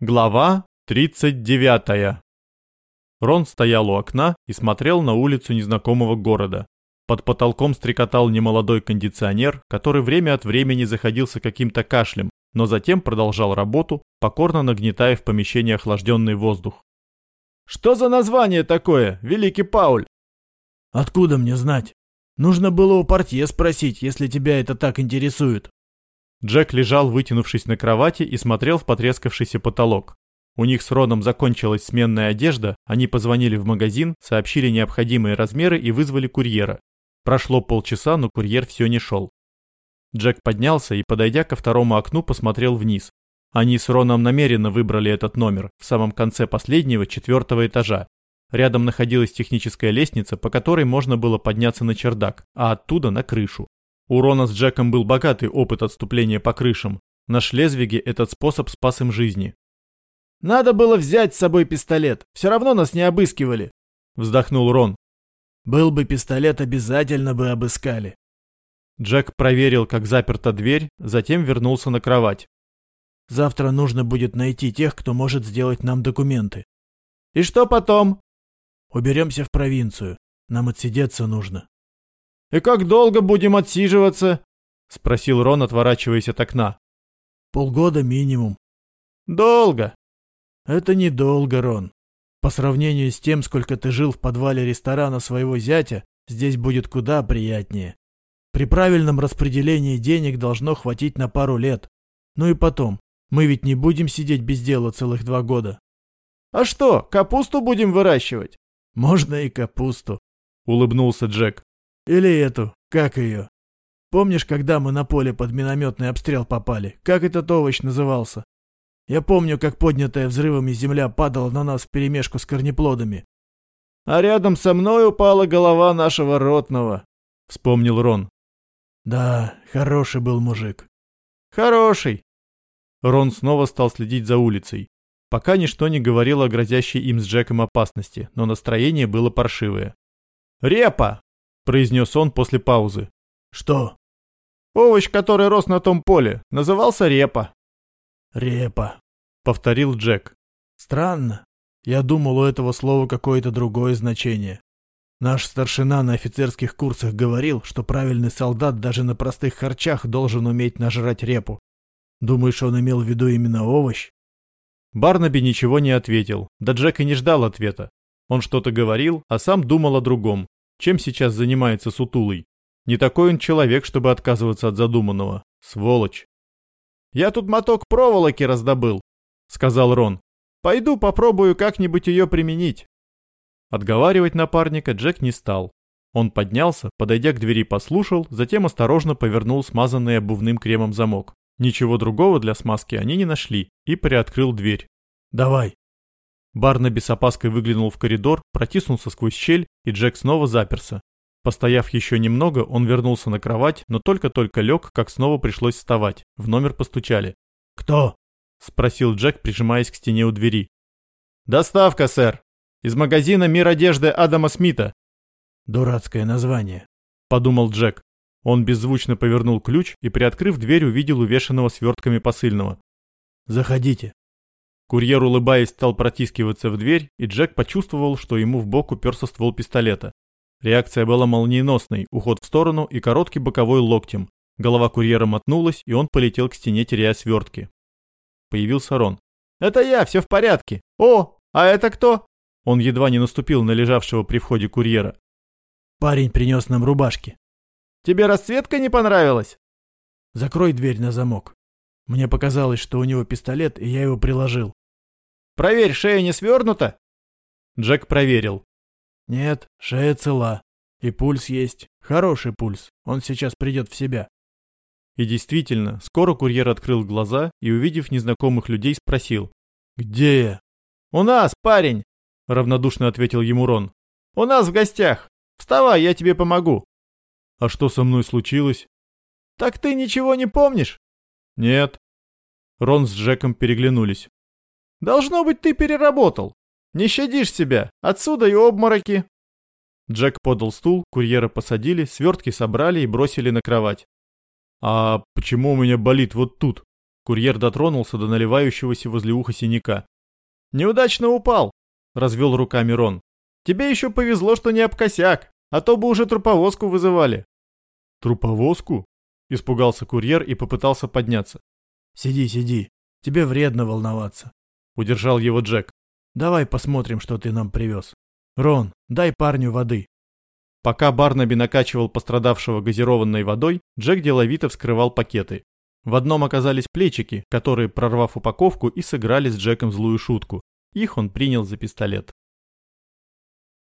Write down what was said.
Глава 39. Рон стоял у окна и смотрел на улицу незнакомого города. Под потолком стрекотал немолодой кондиционер, который время от времени заходился каким-то кашлем, но затем продолжал работу, покорно нагнетая в помещении охлажденный воздух. «Что за название такое, Великий Пауль?» «Откуда мне знать? Нужно было у портье спросить, если тебя это так интересует». Джек лежал, вытянувшись на кровати и смотрел в потрескавшийся потолок. У них с Роном закончилась сменная одежда, они позвонили в магазин, сообщили необходимые размеры и вызвали курьера. Прошло полчаса, но курьер все не шел. Джек поднялся и, подойдя ко второму окну, посмотрел вниз. Они с Роном намеренно выбрали этот номер, в самом конце последнего, четвертого этажа. Рядом находилась техническая лестница, по которой можно было подняться на чердак, а оттуда на крышу. У Рона с Джеком был богатый опыт отступления по крышам. На Шлезвиге этот способ спас им жизни. «Надо было взять с собой пистолет, все равно нас не обыскивали», — вздохнул Рон. «Был бы пистолет, обязательно бы обыскали». Джек проверил, как заперта дверь, затем вернулся на кровать. «Завтра нужно будет найти тех, кто может сделать нам документы». «И что потом?» «Уберемся в провинцию. Нам отсидеться нужно». «И как долго будем отсиживаться?» — спросил Рон, отворачиваясь от окна. «Полгода минимум». «Долго». «Это недолго, Рон. По сравнению с тем, сколько ты жил в подвале ресторана своего зятя, здесь будет куда приятнее. При правильном распределении денег должно хватить на пару лет. Ну и потом, мы ведь не будем сидеть без дела целых два года». «А что, капусту будем выращивать?» «Можно и капусту», — улыбнулся Джек. Или эту, как ее? Помнишь, когда мы на поле под минометный обстрел попали? Как этот овощ назывался? Я помню, как поднятая взрывами земля падала на нас вперемешку с корнеплодами. А рядом со мной упала голова нашего ротного, вспомнил Рон. Да, хороший был мужик. Хороший. Рон снова стал следить за улицей. Пока ничто не говорило о грозящей им с Джеком опасности, но настроение было паршивое. «Репа!» Произнес он после паузы. «Что?» «Овощ, который рос на том поле, назывался репа». «Репа», — повторил Джек. «Странно. Я думал, у этого слова какое-то другое значение. Наш старшина на офицерских курсах говорил, что правильный солдат даже на простых харчах должен уметь нажрать репу. Думаешь, он имел в виду именно овощ?» Барнаби ничего не ответил, да Джек и не ждал ответа. Он что-то говорил, а сам думал о другом, чем сейчас занимается Сутулый? Не такой он человек, чтобы отказываться от задуманного. Сволочь. «Я тут моток проволоки раздобыл», — сказал Рон. «Пойду попробую как-нибудь ее применить». Отговаривать напарника Джек не стал. Он поднялся, подойдя к двери послушал, затем осторожно повернул смазанный обувным кремом замок. Ничего другого для смазки они не нашли и приоткрыл дверь. «Давай», Барнаби с опаской выглянул в коридор, протиснулся сквозь щель, и Джек снова заперся. Постояв еще немного, он вернулся на кровать, но только-только лег, как снова пришлось вставать. В номер постучали. «Кто?» — спросил Джек, прижимаясь к стене у двери. «Доставка, сэр. Из магазина «Мир одежды» Адама Смита». «Дурацкое название», — подумал Джек. Он беззвучно повернул ключ и, приоткрыв дверь, увидел увешанного свертками посыльного. «Заходите», Курьер, улыбаясь, стал протискиваться в дверь, и Джек почувствовал, что ему в бок уперся ствол пистолета. Реакция была молниеносной, уход в сторону и короткий боковой локтем. Голова курьера мотнулась, и он полетел к стене, теряя свертки. Появился Рон. «Это я, все в порядке. О, а это кто?» Он едва не наступил на лежавшего при входе курьера. «Парень принес нам рубашки». «Тебе расцветка не понравилась?» «Закрой дверь на замок». Мне показалось, что у него пистолет, и я его приложил. «Проверь, шея не свернута?» Джек проверил. «Нет, шея цела. И пульс есть. Хороший пульс. Он сейчас придет в себя». И действительно, скоро курьер открыл глаза и, увидев незнакомых людей, спросил. «Где я?» «У нас, парень!» — равнодушно ответил ему Рон. «У нас в гостях. Вставай, я тебе помогу». «А что со мной случилось?» «Так ты ничего не помнишь?» «Нет». Рон с Джеком переглянулись. «Должно быть, ты переработал. Не щадишь себя. Отсюда и обмороки». Джек подал стул, курьера посадили, свертки собрали и бросили на кровать. «А почему у меня болит вот тут?» Курьер дотронулся до наливающегося возле уха синяка. «Неудачно упал!» — развел руками Рон. «Тебе еще повезло, что не об косяк, а то бы уже труповозку вызывали». «Труповозку?» — испугался курьер и попытался подняться. «Сиди, сиди, тебе вредно волноваться», — удержал его Джек. «Давай посмотрим, что ты нам привез. Рон, дай парню воды». Пока Барнаби накачивал пострадавшего газированной водой, Джек деловито вскрывал пакеты. В одном оказались плечики, которые, прорвав упаковку, и сыграли с Джеком злую шутку. Их он принял за пистолет.